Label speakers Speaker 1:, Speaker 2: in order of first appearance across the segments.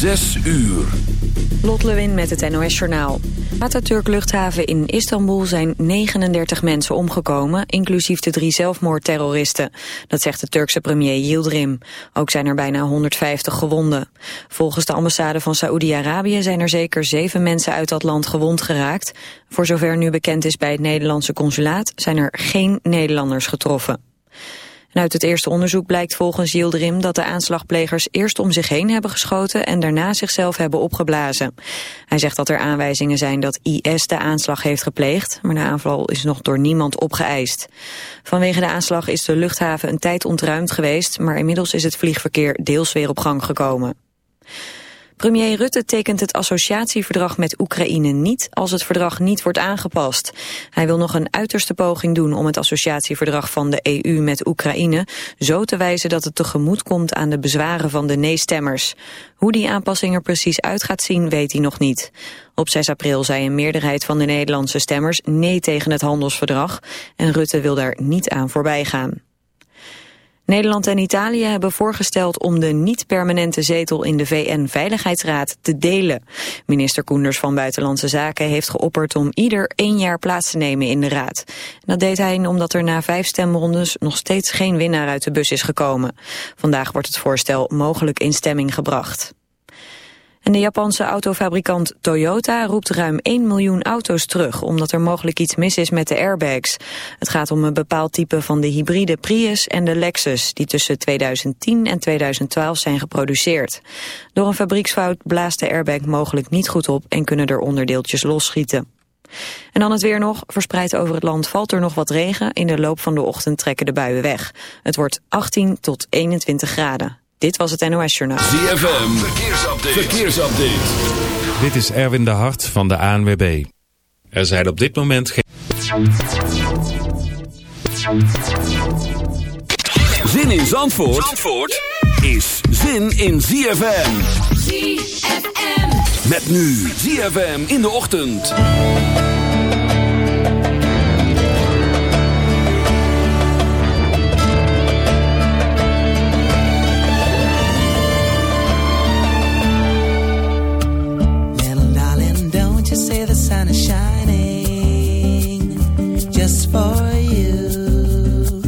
Speaker 1: Zes uur.
Speaker 2: Lot Lewin met het NOS Journaal. Atatürk luchthaven in Istanbul zijn 39 mensen omgekomen, inclusief de drie zelfmoordterroristen. Dat zegt de Turkse premier Yildirim. Ook zijn er bijna 150 gewonden. Volgens de ambassade van Saoedi-Arabië zijn er zeker zeven mensen uit dat land gewond geraakt. Voor zover nu bekend is bij het Nederlandse consulaat zijn er geen Nederlanders getroffen. En uit het eerste onderzoek blijkt volgens Yildirim dat de aanslagplegers eerst om zich heen hebben geschoten en daarna zichzelf hebben opgeblazen. Hij zegt dat er aanwijzingen zijn dat IS de aanslag heeft gepleegd, maar de aanval is nog door niemand opgeëist. Vanwege de aanslag is de luchthaven een tijd ontruimd geweest, maar inmiddels is het vliegverkeer deels weer op gang gekomen. Premier Rutte tekent het associatieverdrag met Oekraïne niet als het verdrag niet wordt aangepast. Hij wil nog een uiterste poging doen om het associatieverdrag van de EU met Oekraïne zo te wijzen dat het tegemoet komt aan de bezwaren van de nee-stemmers. Hoe die aanpassing er precies uit gaat zien weet hij nog niet. Op 6 april zei een meerderheid van de Nederlandse stemmers nee tegen het handelsverdrag en Rutte wil daar niet aan voorbij gaan. Nederland en Italië hebben voorgesteld om de niet-permanente zetel in de VN-veiligheidsraad te delen. Minister Koenders van Buitenlandse Zaken heeft geopperd om ieder één jaar plaats te nemen in de raad. Dat deed hij omdat er na vijf stemrondes nog steeds geen winnaar uit de bus is gekomen. Vandaag wordt het voorstel mogelijk in stemming gebracht. En de Japanse autofabrikant Toyota roept ruim 1 miljoen auto's terug... omdat er mogelijk iets mis is met de airbags. Het gaat om een bepaald type van de hybride Prius en de Lexus... die tussen 2010 en 2012 zijn geproduceerd. Door een fabrieksfout blaast de airbag mogelijk niet goed op... en kunnen er onderdeeltjes losschieten. En dan het weer nog. Verspreid over het land valt er nog wat regen. In de loop van de ochtend trekken de buien weg. Het wordt 18 tot 21 graden. Dit was het NOS Journaal.
Speaker 1: ZFM, verkeersupdate. verkeersupdate.
Speaker 3: Dit is Erwin de Hart van de ANWB. Er zijn op dit moment geen...
Speaker 1: Zin in Zandvoort, Zandvoort is zin in ZFM.
Speaker 4: ZFM.
Speaker 1: Met nu ZFM in de ochtend.
Speaker 5: the sun is shining just for you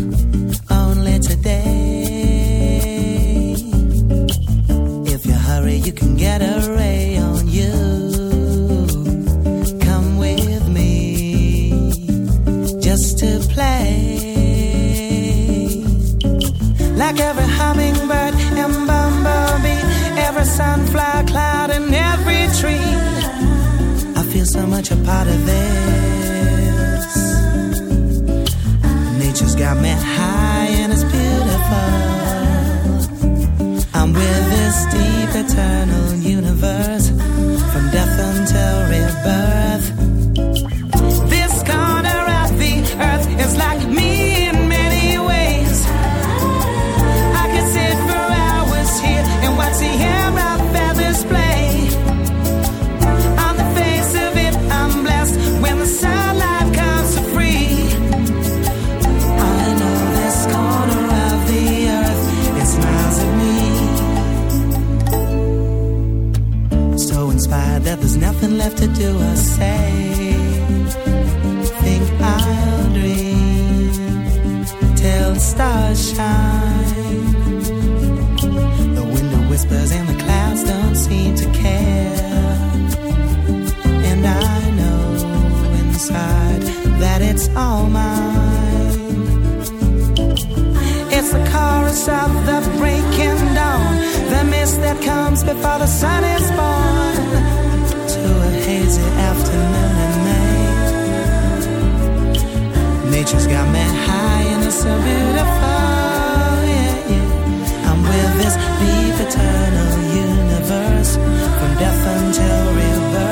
Speaker 5: only today. If you hurry, you can get a ray on you. Come with me just to play. Like every hummingbird and bumblebee, every sunflower so much a part of this. Nature's got me high and it's beautiful. I'm with this deep eternal universe from death until rebirth. So inspired that there's nothing left to do or say. Think I'll dream till the stars shine. The wind whispers and the clouds don't seem to care. And I know inside that it's all mine. It's the chorus of the breaking dawn, that comes before the sun is born. To a hazy afternoon in May. Nature's got me high and it's so beautiful. Yeah, yeah. I'm with this deep eternal universe from death until rebirth.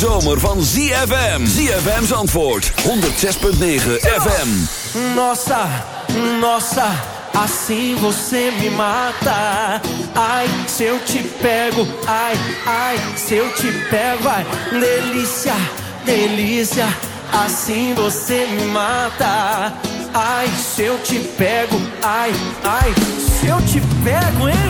Speaker 1: zomer van ZFM. ZFM's antwoord, 106.9 FM.
Speaker 6: Nossa, nossa, assim você me mata. Ai, se eu te pego, ai, ai, se eu te pego, ai, delícia, delícia, assim você me mata. Ai, se eu te pego, ai, ai, se eu te pego, hein?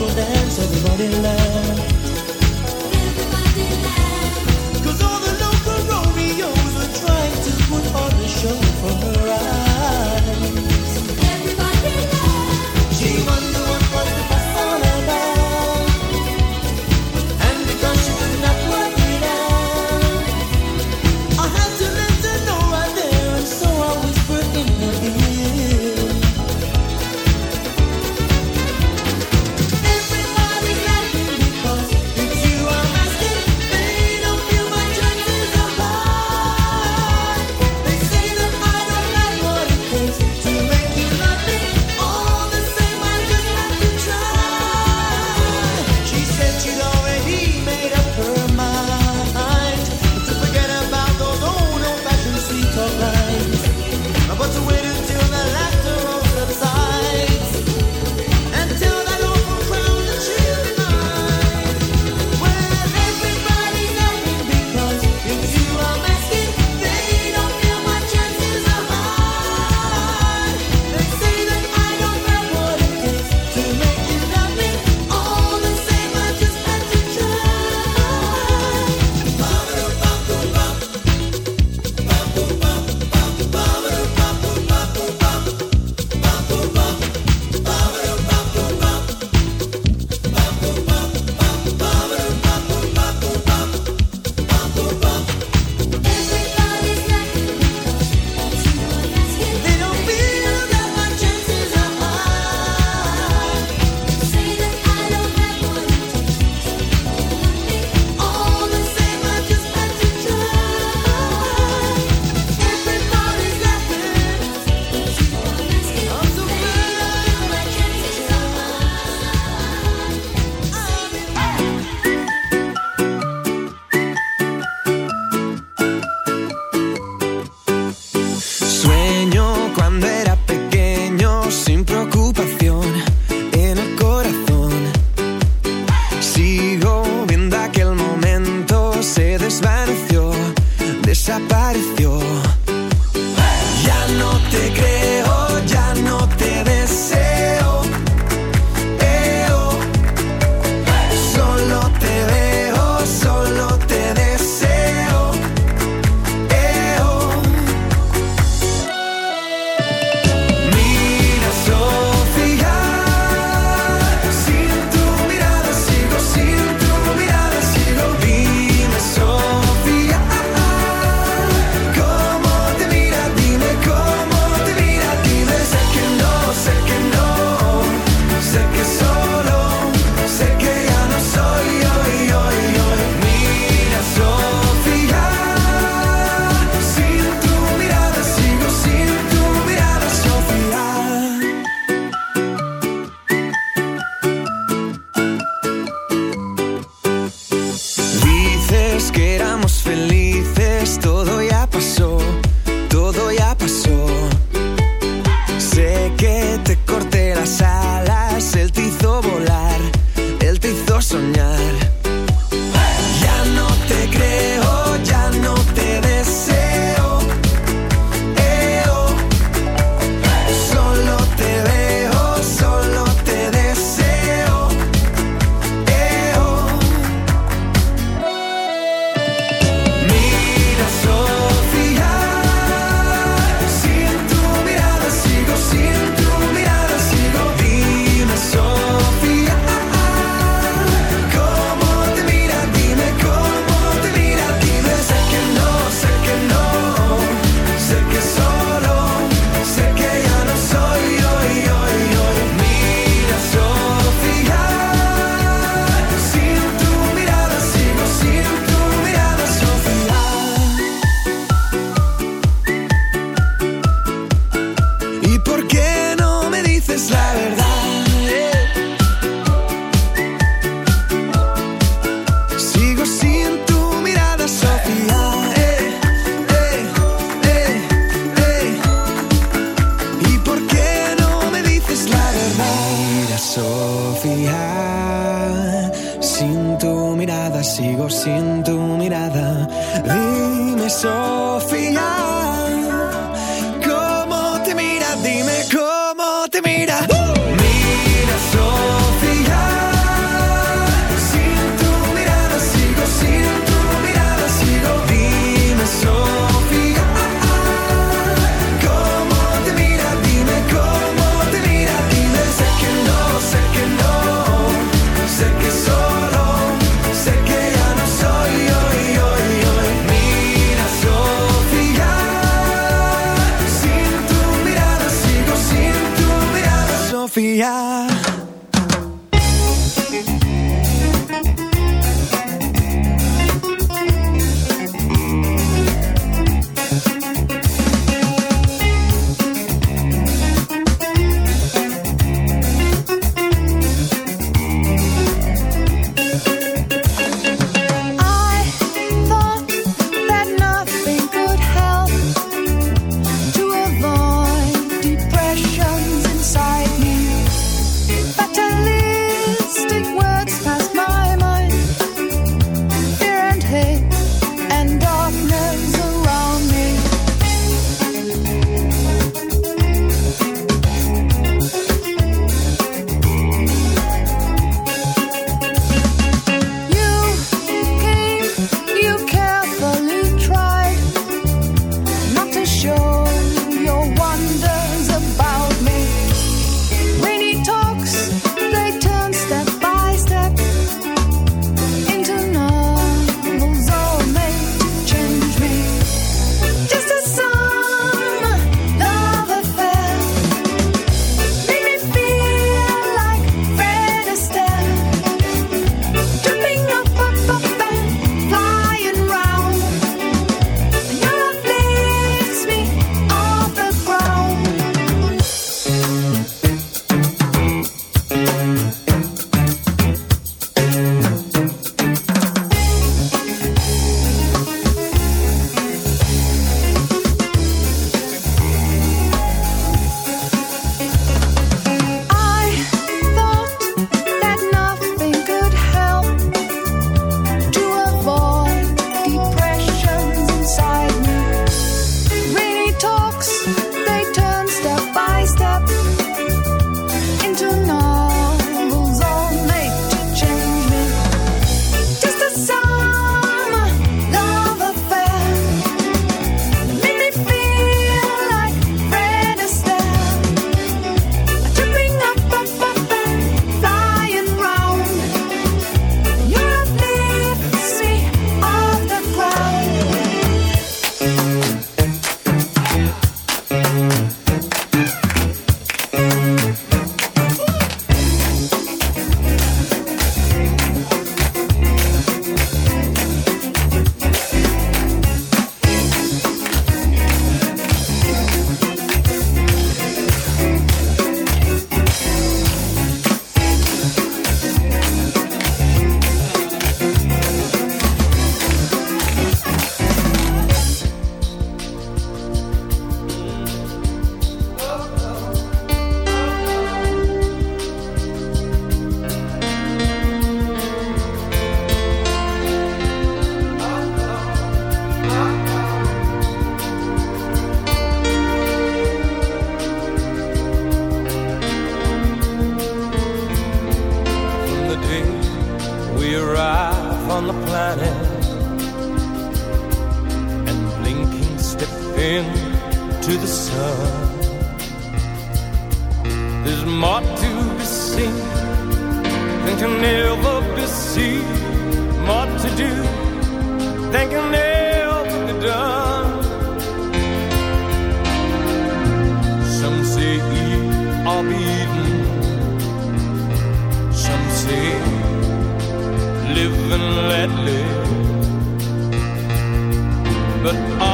Speaker 7: Mira Sofía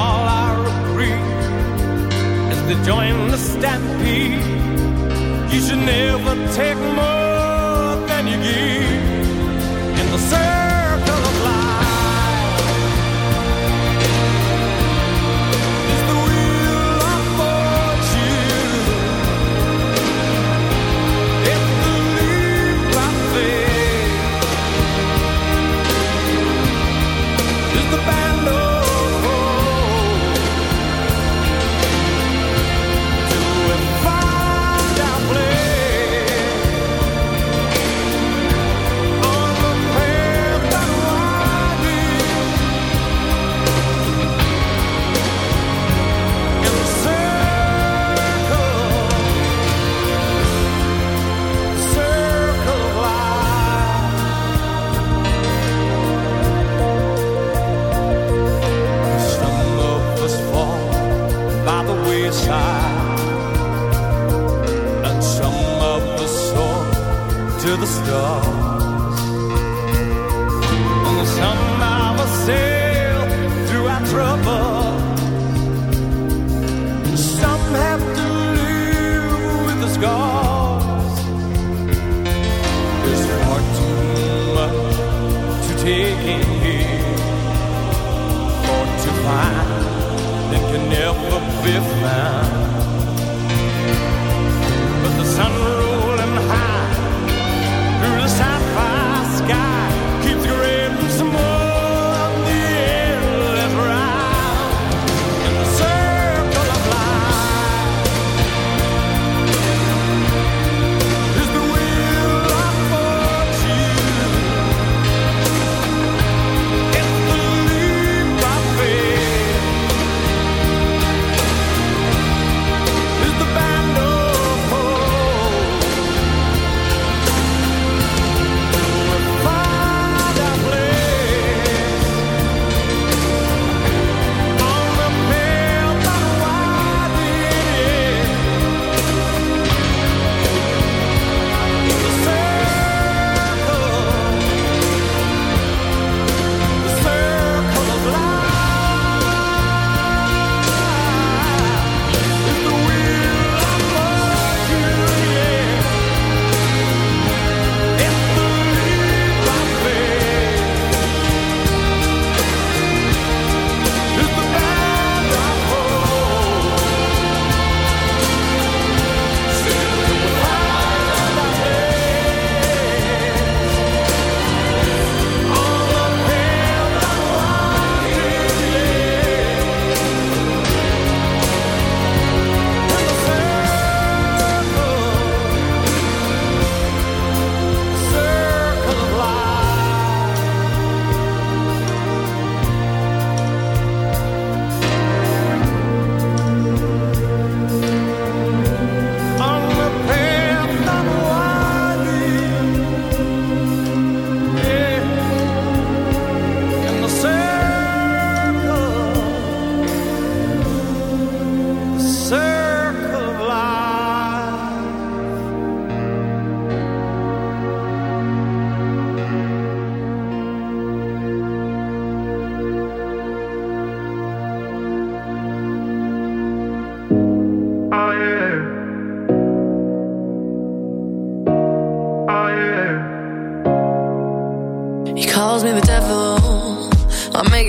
Speaker 6: all I agree is to join the stampede. You should never take more than you give in the circle the stars, and some of us sail through our trouble. Some have to live with the scars. There's far too much to take in here or to find that can never be found.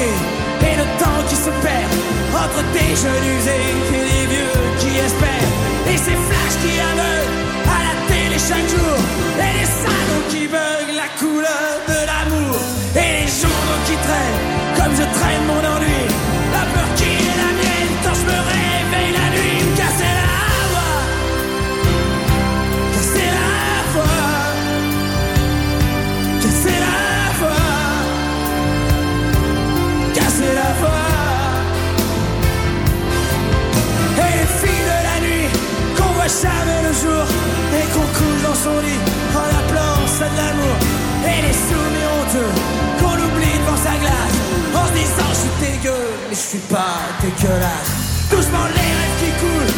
Speaker 8: et le temps qui se perd entre des jeunes usés et des vieux qui espèrent. Et ces flashs qui aveuglent à la télé chaque jour. Et les salons qui beuglent la couleur de l'amour. Et les journaux qui traînent comme je traîne mon homme pas dégueulasse. Doucement les rêves qui coulent